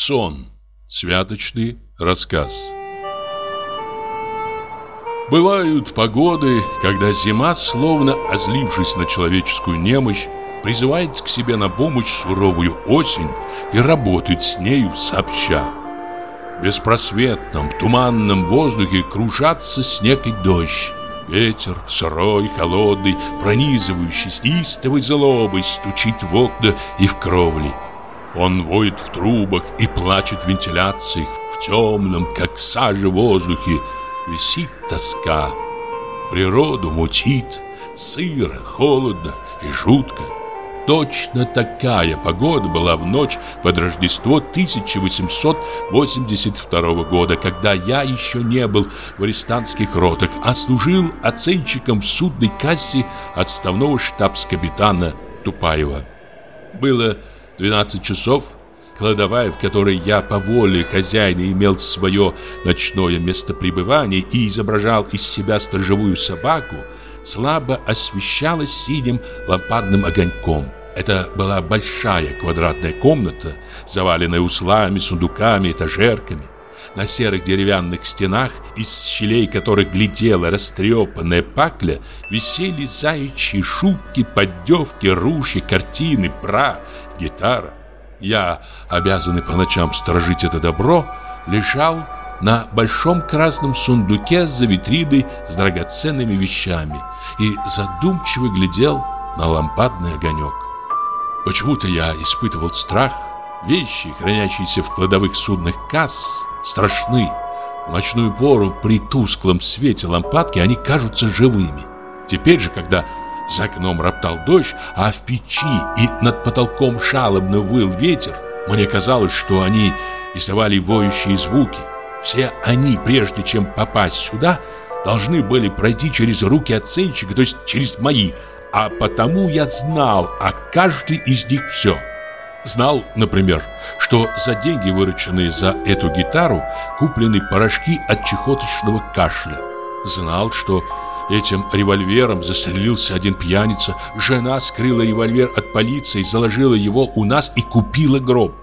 Сон. Святочный рассказ. Бывают погоды, когда зима, словно озлившись на человеческую немощь, призывает к себе на помощь суровую осень и работает с нею сообща. В беспросветном, туманном воздухе кружатся снег и дождь. Ветер, сырой, холодный, пронизывающий с неистовой злобой, стучит в окна и в кровли. Он воет в трубах и плачет в вентиляциях, в темном, как сажа воздухе, висит тоска. Природу мутит, сыро, холодно и жутко. Точно такая погода была в ночь под Рождество 1882 года, когда я еще не был в арестантских ротах, а служил оценщиком в судной кассе отставного штабс-капитана Тупаева. Было 12 часов, кладовая, в которой я по воле хозяина имел свое ночное место пребывания и изображал из себя сторожевую собаку, слабо освещалась синим лампадным огоньком. Это была большая квадратная комната, заваленная услами, сундуками, этажерками. На серых деревянных стенах, из щелей которых глядела растрепанная пакля, висели заячьи шубки, поддевки, ружья, картины, бра, гитара. Я, обязанный по ночам сторожить это добро, лежал на большом красном сундуке за витриной с драгоценными вещами и задумчиво глядел на лампадный огонек. Почему-то я испытывал страх. Вещи, хранящиеся в кладовых судных касс, страшны. В ночную пору при тусклом свете лампадки они кажутся живыми. Теперь же, когда за окном роптал дождь, а в печи и над потолком жалобно выл ветер, мне казалось, что они издавали воющие звуки. Все они, прежде чем попасть сюда, должны были пройти через руки оценщика, то есть через мои, а потому я знал о каждой из них все. Знал, например, что за деньги, вырученные за эту гитару, куплены порошки от чехоточного кашля. Знал, что этим револьвером застрелился один пьяница. Жена скрыла револьвер от полиции, заложила его у нас и купила гроб.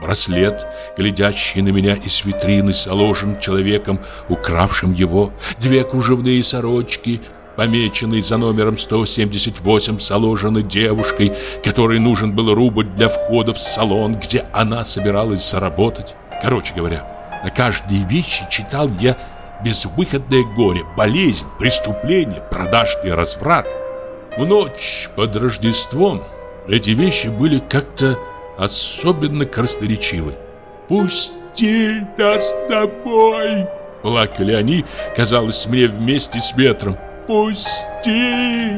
Браслет, глядящий на меня из витрины, заложен человеком, укравшим его. Две кружевные сорочки – помеченный за номером 178, заложенный девушкой, которой нужен был рубль для входа в салон, где она собиралась заработать. Короче говоря, на каждой вещи читал я безвыходное горе, болезнь, преступление, продажный разврат. В ночь под Рождеством эти вещи были как-то особенно красноречивы. «Пусти нас с тобой!» Плакали они, казалось мне, вместе с ветром. «Пусти!»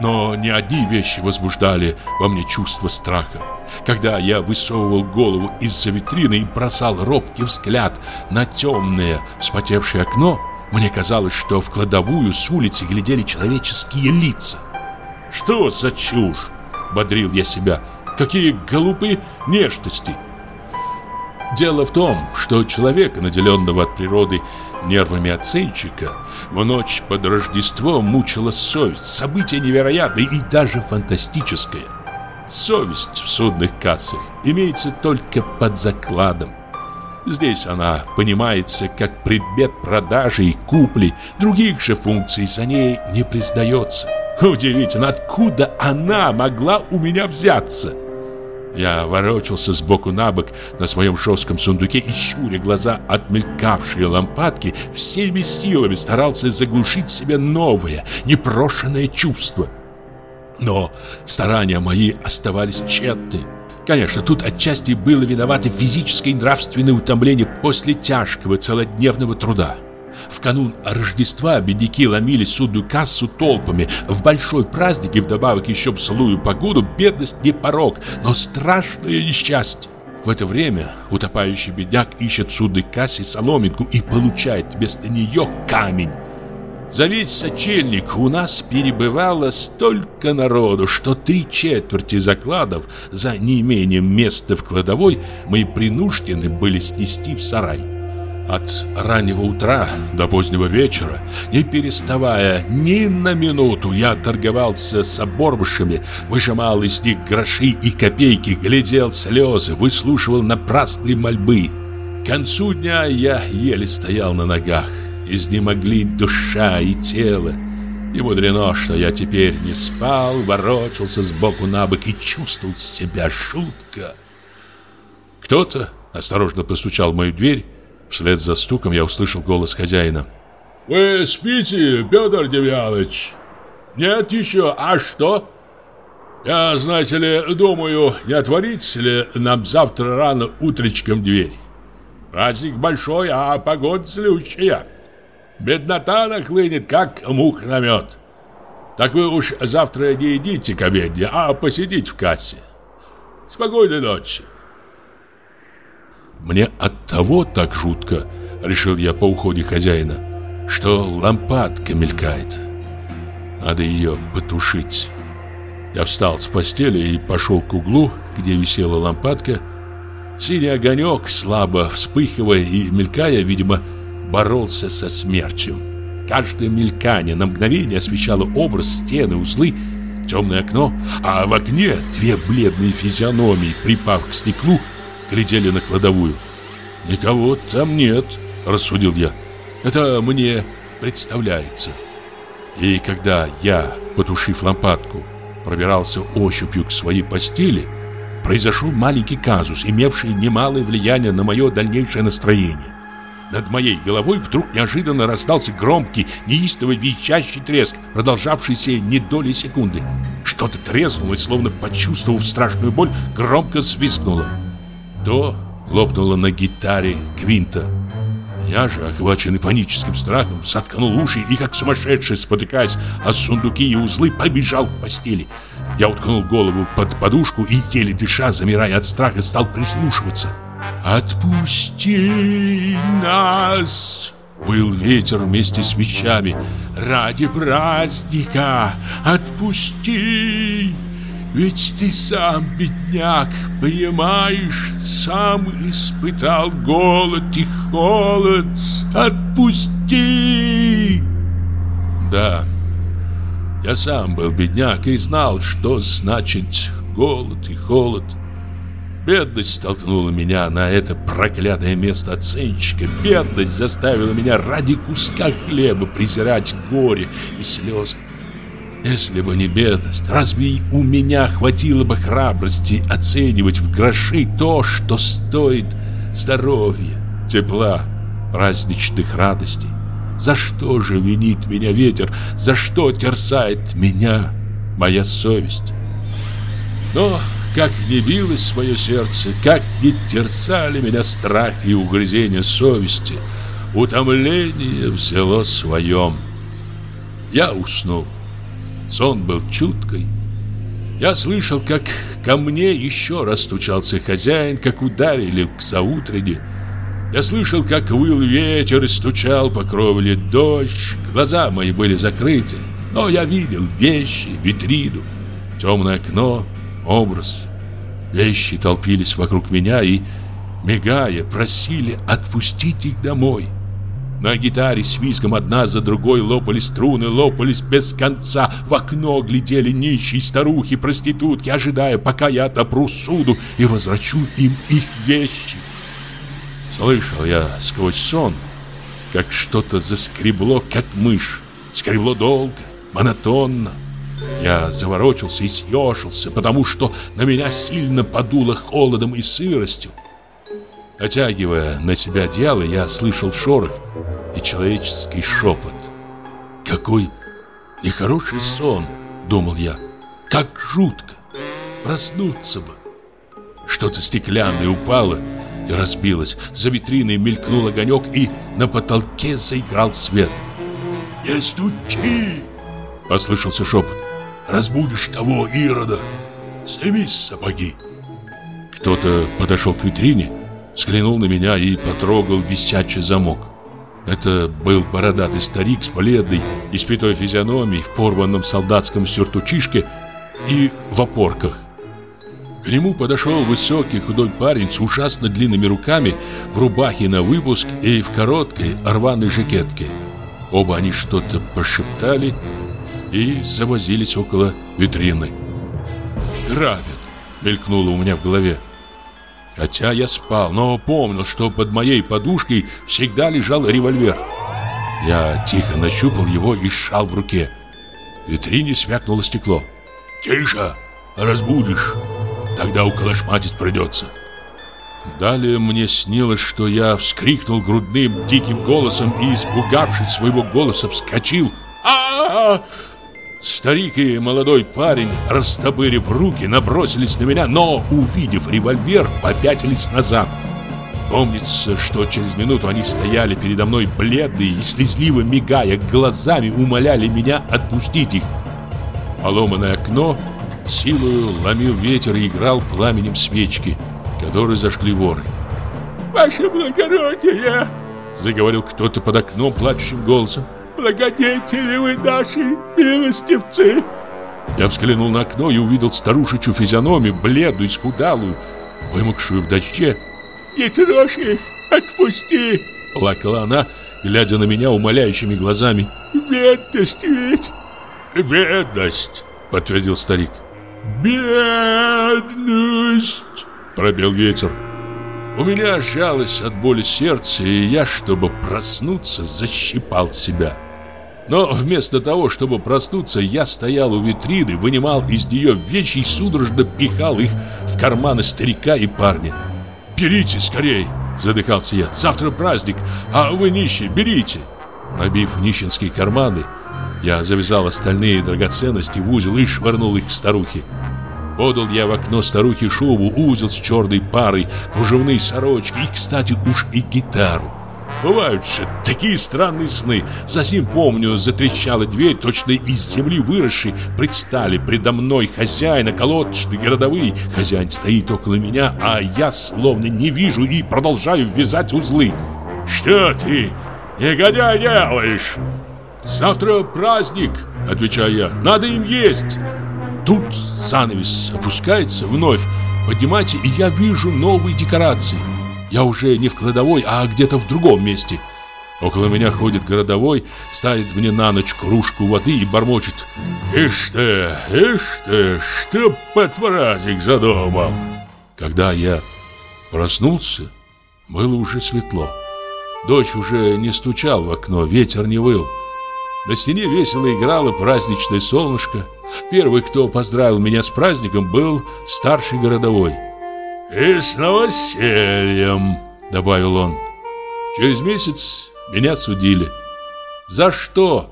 Но не одни вещи возбуждали во мне чувство страха. Когда я высовывал голову из-за витрины и бросал робкий взгляд на темное, вспотевшее окно, мне казалось, что в кладовую с улицы глядели человеческие лица. «Что за чушь?» — бодрил я себя. «Какие голубые нежности!» Дело в том, что человека, наделенного от природы нервами оценщика, в ночь под Рождество мучила совесть, событие невероятное и даже фантастическое. Совесть в судных кассах имеется только под закладом. Здесь она понимается как предмет продажи и купли, других же функций за ней не признается. Удивительно, откуда она могла у меня взяться? Я ворочался сбоку на бок на своем жестком сундуке и, щуря глаза от мелькавшей лампадки, всеми силами старался заглушить себе новое, непрошенное чувство. Но старания мои оставались тщетны. Конечно, тут отчасти было виновато физическое и нравственное утомление после тяжкого целодневного труда. В канун Рождества бедняки ломили судную кассу толпами. В большой праздник и вдобавок еще в злую погоду бедность не порог, но страшное несчастье. В это время утопающий бедняк ищет в судной кассе соломинку и получает вместо нее камень. За весь сочельник у нас перебывало столько народу, что три четверти закладов за неимением места в кладовой мы принуждены были снести в сарай. От раннего утра до позднего вечера, не переставая ни на минуту, я торговался с оборвышами, выжимал из них гроши и копейки, глядел слезы, выслушивал напрасные мольбы. К концу дня я еле стоял на ногах, изнемогли душа и тело. Не мудрено, что я теперь не спал, ворочался сбоку на бок и чувствовал себя жутко. Кто-то осторожно постучал в мою дверь, Вслед за стуком я услышал голос хозяина. «Вы спите, Петр Демьяныч?» «Нет еще, а что?» «Я, знаете ли, думаю, не отворить ли нам завтра рано утречком дверь? Праздник большой, а погода слющая. Беднота нахлынет, как мух на мед. Так вы уж завтра не идите к обедне, а посидите в кассе. Спокойной ночи». Мне от того так жутко, решил я по уходе хозяина, что лампадка мелькает. Надо ее потушить. Я встал с постели и пошел к углу, где висела лампадка. Синий огонек, слабо вспыхивая и мелькая, видимо, боролся со смертью. Каждое мелькание на мгновение освещало образ, стены, узлы, темное окно, а в окне две бледные физиономии, припав к стеклу, глядели на кладовую. «Никого там нет», — рассудил я. «Это мне представляется». И когда я, потушив лампадку, пробирался ощупью к своей постели, произошел маленький казус, имевший немалое влияние на мое дальнейшее настроение. Над моей головой вдруг неожиданно раздался громкий, неистовый визжащий треск, продолжавшийся не доли секунды. Что-то треснуло, и, словно почувствовав страшную боль, громко свистнуло. То лопнула на гитаре квинта. Я же, охваченный паническим страхом, соткнул уши и, как сумасшедший, спотыкаясь от сундуки и узлы, побежал к постели. Я уткнул голову под подушку и, еле дыша, замирая от страха, стал прислушиваться. «Отпусти нас!» Выл ветер вместе с мечами. «Ради праздника! Отпусти!» Ведь ты сам, бедняк, понимаешь, сам испытал голод и холод. Отпусти! Да, я сам был бедняк и знал, что значит голод и холод. Бедность столкнула меня на это проклятое место оценщика. Бедность заставила меня ради куска хлеба презирать горе и слезы. Если бы не бедность, разве у меня хватило бы храбрости оценивать в гроши то, что стоит здоровья, тепла, праздничных радостей? За что же винит меня ветер? За что терзает меня моя совесть? Но как не билось мое сердце, как не терзали меня страх и угрызение совести, утомление взяло своем. Я уснул. Сон был чуткой. Я слышал, как ко мне еще раз стучался хозяин, как ударили к заутрене. Я слышал, как выл ветер и стучал по кровле дождь. Глаза мои были закрыты, но я видел вещи, витрину, темное окно, образ. Вещи толпились вокруг меня и, мигая, просили отпустить их домой. На гитаре с визгом одна за другой лопались струны, лопались без конца. В окно глядели нищие старухи, проститутки, ожидая, пока я отопру суду и возвращу им их вещи. Слышал я сквозь сон, как что-то заскребло, как мышь. Скребло долго, монотонно. Я заворочился и съежился, потому что на меня сильно подуло холодом и сыростью. Натягивая на себя одеяло, я слышал шорох и человеческий шепот. «Какой нехороший сон!» — думал я. «Как жутко! Проснуться бы!» Что-то стеклянное упало и разбилось. За витриной мелькнул огонек, и на потолке заиграл свет. «Не стучи!» — послышался шепот. «Разбудишь того Ирода! Сними сапоги!» Кто-то подошел к витрине, взглянул на меня и потрогал висячий замок. Это был бородатый старик с бледной, испятой физиономией в порванном солдатском сюртучишке и в опорках. К нему подошел высокий худой парень с ужасно длинными руками, в рубахе на выпуск и в короткой рваной жакетке. Оба они что-то пошептали и завозились около витрины. «Грабят!» — мелькнуло у меня в голове. Хотя я спал, но помнил, что под моей подушкой всегда лежал револьвер. Я тихо нащупал его и сжал в руке. В витрине свякнуло стекло. «Тише! Разбудишь! Тогда уколошматить придется!» Далее мне снилось, что я вскрикнул грудным диким голосом и, испугавшись своего голоса, вскочил. а, -а, -а Старик и молодой парень, растопырив руки, набросились на меня, но, увидев револьвер, попятились назад. Помнится, что через минуту они стояли передо мной бледные и слезливо мигая глазами, умоляли меня отпустить их. Поломанное окно силою ломил ветер и играл пламенем свечки, которые зажгли воры. «Ваше благородие!» — заговорил кто-то под окном плачущим голосом благодетели вы наши, милостивцы!» Я взглянул на окно и увидел старушечью физиономию, бледную, скудалую, вымокшую в дожде. «Не трожь их, отпусти!» Плакала она, глядя на меня умоляющими глазами. «Бедность ведь!» «Бедность!» — подтвердил старик. «Бедность!» — пробил ветер. У меня сжалось от боли сердце, и я, чтобы проснуться, защипал себя. Но вместо того, чтобы проснуться, я стоял у витрины, вынимал из нее вещи и судорожно пихал их в карманы старика и парня. «Берите скорей!» – задыхался я. «Завтра праздник, а вы нищие, берите!» Набив нищенские карманы, я завязал остальные драгоценности в узел и швырнул их к старухе. Подал я в окно старухе шубу, узел с черной парой, кружевные сорочки и, кстати, уж и гитару. Бывают же такие странные сны. Затем, помню, затрещала дверь, точно из земли выросшей. Предстали предо мной хозяин, околоточный, городовые. Хозяин стоит около меня, а я словно не вижу и продолжаю ввязать узлы. «Что ты, негодяй, делаешь?» «Завтра праздник», — отвечаю я. «Надо им есть». Тут занавес опускается вновь. Поднимайте, и я вижу новые декорации. Я уже не в кладовой, а где-то в другом месте. Около меня ходит городовой, ставит мне на ночь кружку воды и бормочет. «Ишь ты, ишь ты, что под праздник задумал?» Когда я проснулся, было уже светло. Дочь уже не стучал в окно, ветер не выл. На стене весело играло праздничное солнышко. Первый, кто поздравил меня с праздником, был старший городовой. «И с новосельем», — добавил он. Через месяц меня судили. За что?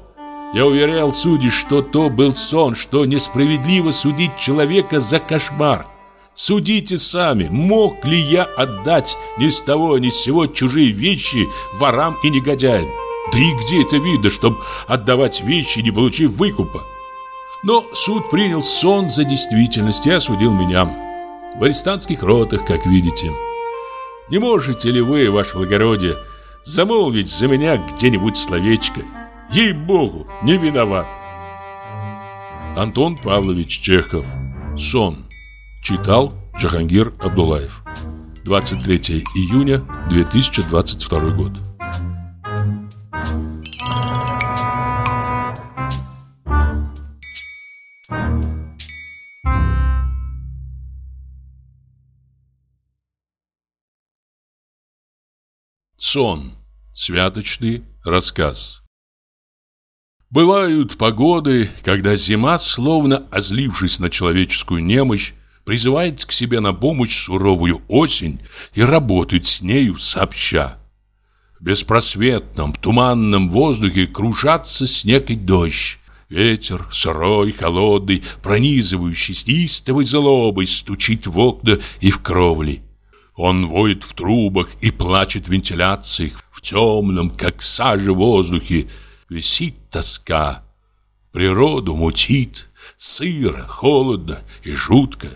Я уверял судей, что то был сон, что несправедливо судить человека за кошмар. Судите сами, мог ли я отдать ни с того ни с сего чужие вещи ворам и негодяям? Да и где это видно, чтобы отдавать вещи, не получив выкупа? Но суд принял сон за действительность и осудил меня. В арестантских ротах, как видите. Не можете ли вы, ваше благородие, замолвить за меня где-нибудь словечко? Ей-богу, не виноват. Антон Павлович Чехов. Сон. Читал Джахангир Абдулаев. 23 июня 2022 год. Сон. Святочный рассказ. Бывают погоды, когда зима, словно озлившись на человеческую немощь, призывает к себе на помощь суровую осень и работает с нею сообща. В беспросветном, туманном воздухе кружатся снег и дождь. Ветер, сырой, холодный, пронизывающий с неистовой злобой, стучит в окна и в кровли. Он воет в трубах и плачет в вентиляциях, в темном, как сажа воздухе. Висит тоска. Природу мутит, сыро, холодно и жутко.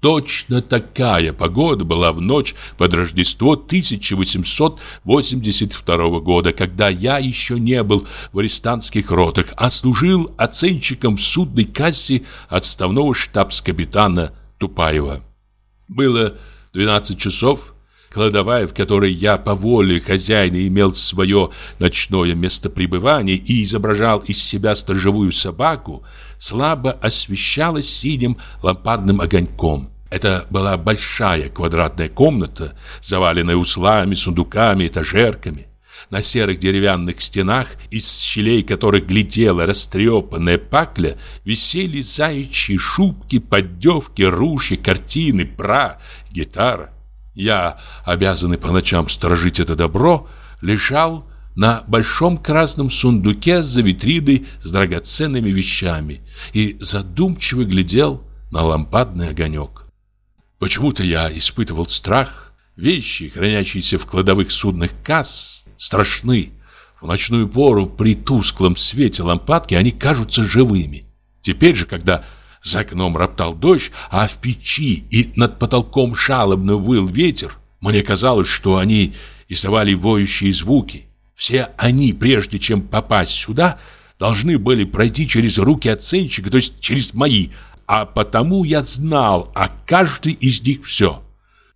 Точно такая погода была в ночь под Рождество 1882 года, когда я еще не был в арестантских ротах, а служил оценщиком в судной кассе отставного штабс-капитана Тупаева. Было 12 часов, кладовая, в которой я по воле хозяина имел свое ночное местопребывание и изображал из себя сторожевую собаку, слабо освещалась синим лампадным огоньком. Это была большая квадратная комната, заваленная услами, сундуками, этажерками. На серых деревянных стенах, из щелей которых глядела растрепанная пакля, висели заячьи шубки, поддевки, ружья, картины, пра, гитара. Я, обязанный по ночам сторожить это добро, лежал на большом красном сундуке за витриной с драгоценными вещами и задумчиво глядел на лампадный огонек. Почему-то я испытывал страх. Вещи, хранящиеся в кладовых судных касс, страшны. В ночную пору при тусклом свете лампадки они кажутся живыми. Теперь же, когда за окном роптал дождь, а в печи и над потолком жалобно выл ветер, мне казалось, что они издавали воющие звуки. Все они, прежде чем попасть сюда, должны были пройти через руки оценщика, то есть через мои, а потому я знал о каждой из них все.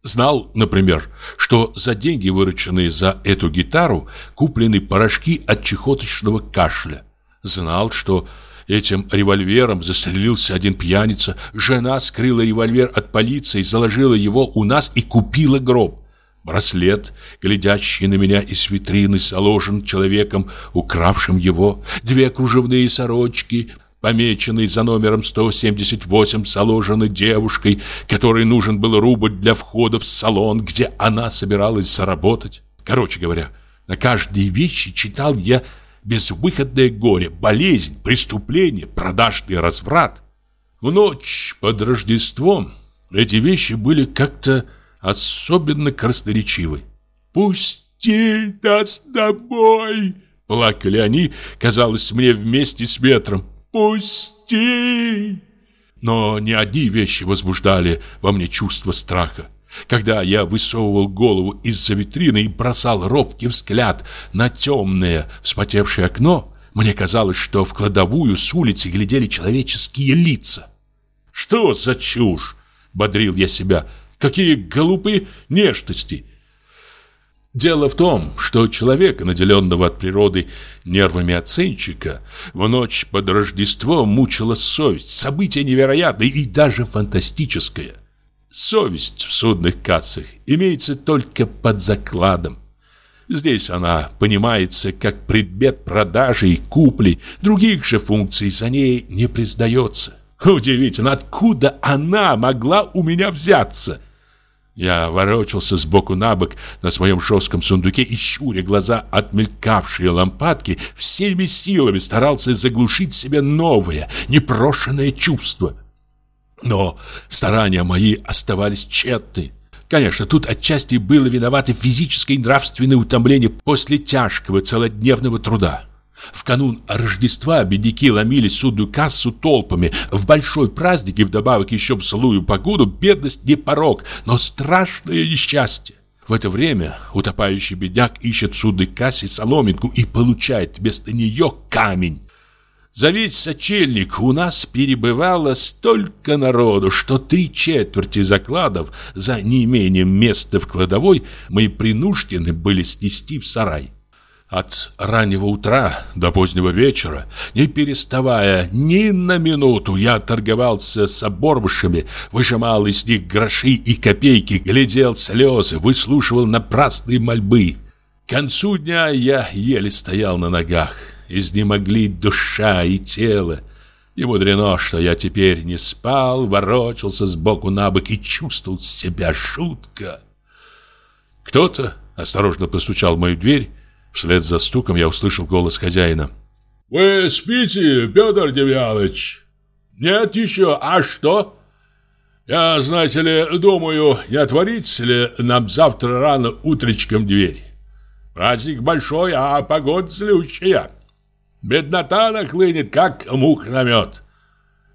Знал, например, что за деньги, вырученные за эту гитару, куплены порошки от чехоточного кашля. Знал, что этим револьвером застрелился один пьяница, жена скрыла револьвер от полиции, заложила его у нас и купила гроб. Браслет, глядящий на меня из витрины, заложен человеком, укравшим его. Две кружевные сорочки, помеченные за номером 178, заложены девушкой, которой нужен был рубль для входа в салон, где она собиралась заработать. Короче говоря, на каждой вещи читал я безвыходное горе, болезнь, преступление, продажный разврат. В ночь под Рождеством эти вещи были как-то особенно красноречивы. «Пусти нас домой!» Плакали они, казалось мне, вместе с ветром. «Пусти!» Но не одни вещи возбуждали во мне чувство страха. Когда я высовывал голову из-за витрины и бросал робкий взгляд на темное, вспотевшее окно, мне казалось, что в кладовую с улицы глядели человеческие лица. «Что за чушь?» — бодрил я себя. «Какие глупые нежности!» Дело в том, что человека, наделенного от природы нервами оценщика, в ночь под Рождество мучила совесть, событие невероятное и даже фантастическое. Совесть в судных кассах имеется только под закладом. Здесь она понимается как предмет продажи и купли, других же функций за ней не признается. Удивительно, откуда она могла у меня взяться? Я ворочался сбоку на бок на своем жестком сундуке и, щуря глаза от мелькавшей лампадки, всеми силами старался заглушить себе новое, непрошенное чувство. Но старания мои оставались тщетны. Конечно, тут отчасти было виновато физическое и нравственное утомление после тяжкого целодневного труда. В канун Рождества бедняки ломили судную кассу толпами. В большой праздник и вдобавок еще в злую погоду бедность не порог, но страшное несчастье. В это время утопающий бедняк ищет в судной кассе соломинку и получает вместо нее камень. За весь сочельник у нас перебывало столько народу, что три четверти закладов за неимением места в кладовой мы принуждены были снести в сарай. От раннего утра до позднего вечера, не переставая ни на минуту, я торговался с оборвышами, выжимал из них гроши и копейки, глядел слезы, выслушивал напрасные мольбы. К концу дня я еле стоял на ногах, изнемогли душа и тело. Не мудрено, что я теперь не спал, ворочался сбоку на бок и чувствовал себя жутко. Кто-то осторожно постучал в мою дверь, Вслед за стуком я услышал голос хозяина. «Вы спите, Петр Демьяныч?» «Нет еще, а что?» «Я, знаете ли, думаю, не отворить ли нам завтра рано утречком дверь? Праздник большой, а погода злющая. Беднота нахлынет, как мух на мед.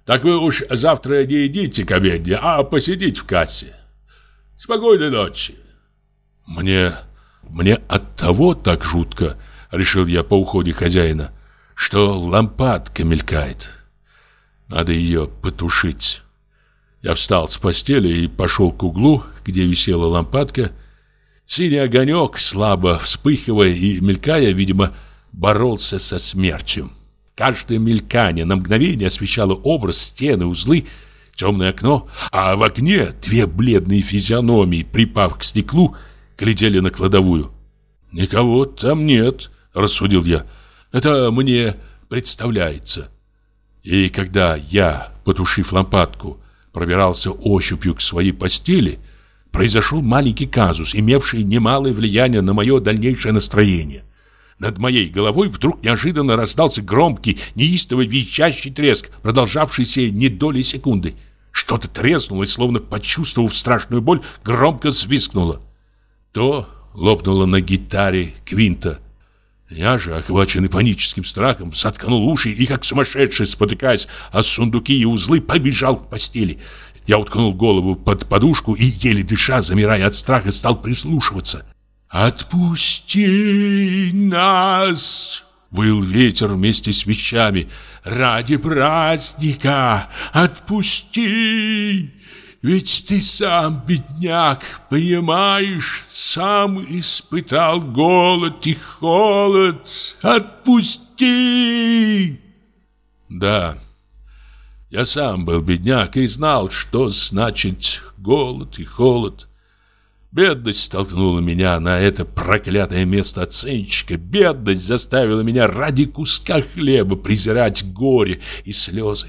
Так вы уж завтра не идите к обедне, а посидите в кассе. Спокойной ночи». «Мне мне от того так жутко, решил я по уходе хозяина, что лампадка мелькает. Надо ее потушить. Я встал с постели и пошел к углу, где висела лампадка. Синий огонек, слабо вспыхивая и мелькая, видимо, боролся со смертью. Каждое мелькание на мгновение освещало образ, стены, узлы, темное окно, а в окне две бледные физиономии, припав к стеклу, глядели на кладовую. «Никого там нет», — рассудил я. «Это мне представляется». И когда я, потушив лампадку, пробирался ощупью к своей постели, произошел маленький казус, имевший немалое влияние на мое дальнейшее настроение. Над моей головой вдруг неожиданно раздался громкий, неистовый визжащий треск, продолжавшийся не доли секунды. Что-то треснуло и, словно почувствовав страшную боль, громко свистнуло. То лопнуло на гитаре Квинта. Я же, охваченный паническим страхом, соткнул уши и, как сумасшедший, спотыкаясь от сундуки и узлы, побежал к постели. Я уткнул голову под подушку и, еле дыша, замирая от страха, стал прислушиваться. «Отпусти нас!» Выл ветер вместе с вещами. «Ради праздника! Отпусти! Ведь ты сам, бедняк, понимаешь, сам испытал голод и холод. Отпусти!» Да, я сам был бедняк и знал, что значит голод и холод. Бедность столкнула меня на это проклятое место оценщика. Бедность заставила меня ради куска хлеба презирать горе и слезы.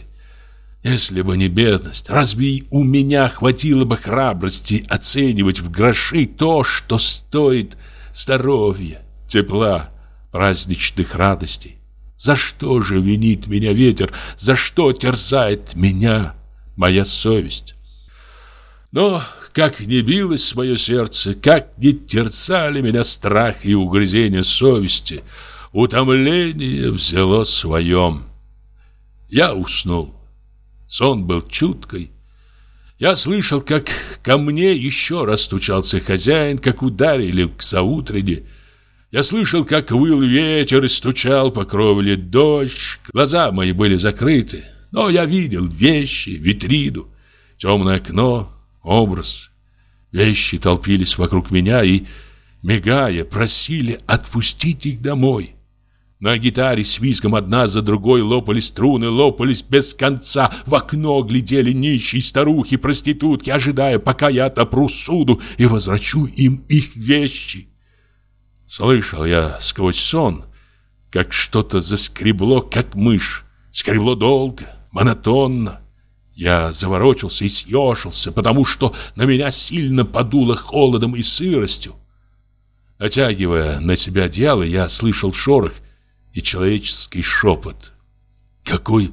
Если бы не бедность, разве у меня хватило бы храбрости оценивать в гроши то, что стоит здоровья, тепла, праздничных радостей? За что же винит меня ветер? За что терзает меня моя совесть? Но как не билось мое сердце, как не терзали меня страх и угрызение совести, утомление взяло своем. Я уснул. Сон был чуткой. Я слышал, как ко мне еще раз стучался хозяин, как ударили к заутрене. Я слышал, как выл ветер и стучал по кровле дождь. Глаза мои были закрыты, но я видел вещи, витрину, темное окно, образ. Вещи толпились вокруг меня и, мигая, просили отпустить их домой. На гитаре с визгом одна за другой лопались струны, лопались без конца. В окно глядели нищие старухи, проститутки, ожидая, пока я отопру суду и возвращу им их вещи. Слышал я сквозь сон, как что-то заскребло, как мышь. Скребло долго, монотонно. Я заворочился и съежился, потому что на меня сильно подуло холодом и сыростью. Натягивая на себя одеяло, я слышал шорох и человеческий шепот. «Какой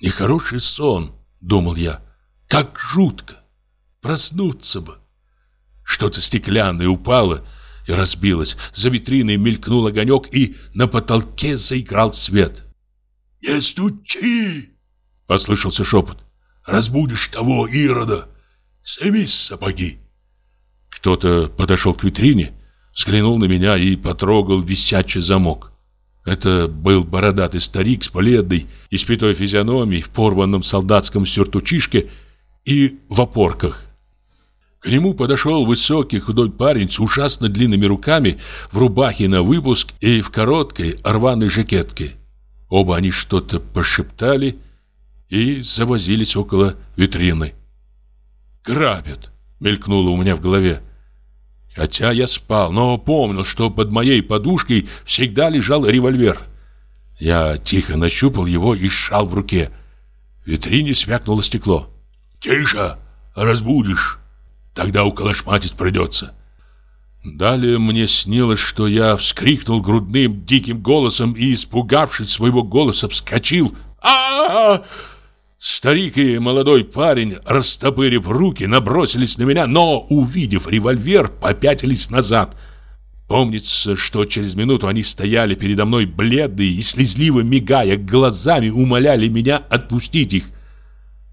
нехороший сон!» — думал я. «Как жутко! Проснуться бы!» Что-то стеклянное упало и разбилось. За витриной мелькнул огонек, и на потолке заиграл свет. «Не стучи!» — послышался шепот. Разбудишь того Ирода. Сними сапоги. Кто-то подошел к витрине, взглянул на меня и потрогал висячий замок. Это был бородатый старик с бледной, испятой физиономией, в порванном солдатском сюртучишке и в опорках. К нему подошел высокий худой парень с ужасно длинными руками, в рубахе на выпуск и в короткой рваной жакетке. Оба они что-то пошептали и завозились около витрины. «Грабят!» — мелькнуло у меня в голове. Хотя я спал, но помнил, что под моей подушкой всегда лежал револьвер. Я тихо нащупал его и сжал в руке. В витрине свякнуло стекло. «Тише! Разбудишь! Тогда уколошматить придется!» Далее мне снилось, что я вскрикнул грудным диким голосом и, испугавшись своего голоса, вскочил. а, -а, -а Старик и молодой парень, растопырив руки, набросились на меня, но, увидев револьвер, попятились назад. Помнится, что через минуту они стояли передо мной бледные и слезливо мигая глазами, умоляли меня отпустить их.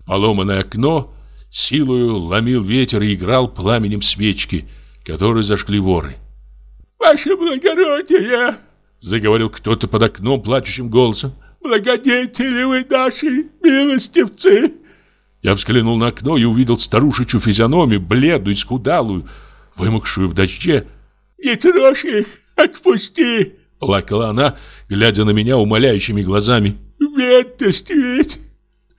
Поломанное окно силою ломил ветер и играл пламенем свечки, которые зажгли воры. «Ваше благородие!» — заговорил кто-то под окном плачущим голосом благодетели вы наши, милостивцы!» Я взглянул на окно и увидел старушечью физиономию, бледную, скудалую, вымокшую в дожде. «Не трожь их, отпусти!» Плакала она, глядя на меня умоляющими глазами. «Бедность ведь!»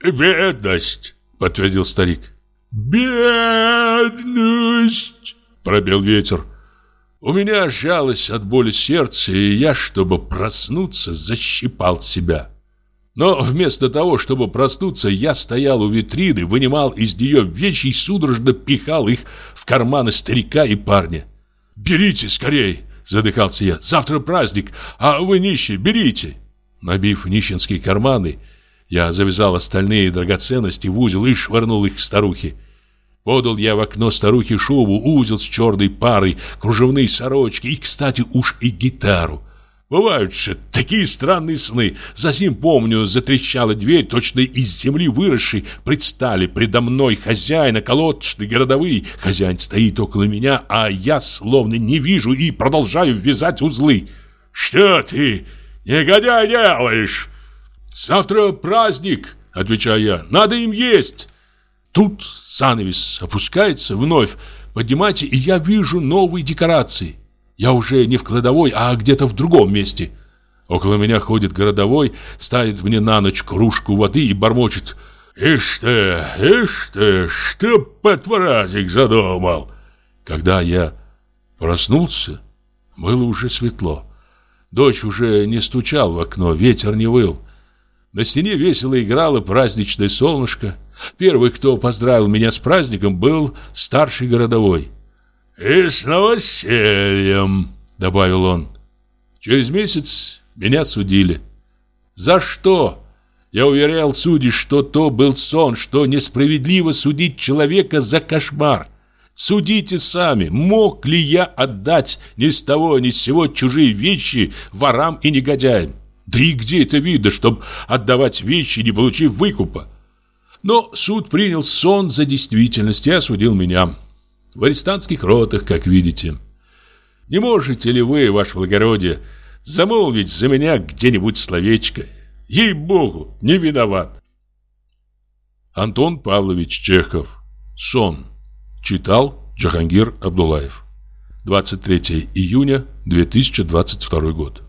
«Бедность!» — подтвердил старик. «Бедность!» — пробил ветер. У меня сжалось от боли сердце, и я, чтобы проснуться, защипал себя. Но вместо того, чтобы проснуться, я стоял у витрины, вынимал из нее вещи и судорожно пихал их в карманы старика и парня. «Берите скорей!» – задыхался я. «Завтра праздник, а вы нищие, берите!» Набив нищенские карманы, я завязал остальные драгоценности в узел и швырнул их к старухе. Подал я в окно старухе шубу, узел с черной парой, кружевные сорочки и, кстати, уж и гитару. Бывают же такие странные сны. Затем, помню, затрещала дверь, точно из земли выросшей. Предстали предо мной хозяин, околоточный, городовые. Хозяин стоит около меня, а я словно не вижу и продолжаю вязать узлы. «Что ты, негодяй, делаешь?» «Завтра праздник», — отвечаю я. «Надо им есть». Тут занавес опускается вновь. Поднимайте, и я вижу новые декорации. Я уже не в кладовой, а где-то в другом месте. Около меня ходит городовой, ставит мне на ночь кружку воды и бормочет. «Ишь ты, ишь ты, что под праздник задумал?» Когда я проснулся, было уже светло. Дочь уже не стучал в окно, ветер не выл. На стене весело играло праздничное солнышко. Первый, кто поздравил меня с праздником, был старший городовой. «И с новосельем», — добавил он. Через месяц меня судили. За что? Я уверял судей, что то был сон, что несправедливо судить человека за кошмар. Судите сами, мог ли я отдать ни с того ни с сего чужие вещи ворам и негодяям? Да и где это видно, чтобы отдавать вещи, не получив выкупа? Но суд принял сон за действительность и осудил меня. В арестантских ротах, как видите. Не можете ли вы, ваше благородие, замолвить за меня где-нибудь словечко? Ей-богу, не виноват. Антон Павлович Чехов. Сон. Читал Джахангир Абдулаев. 23 июня 2022 год.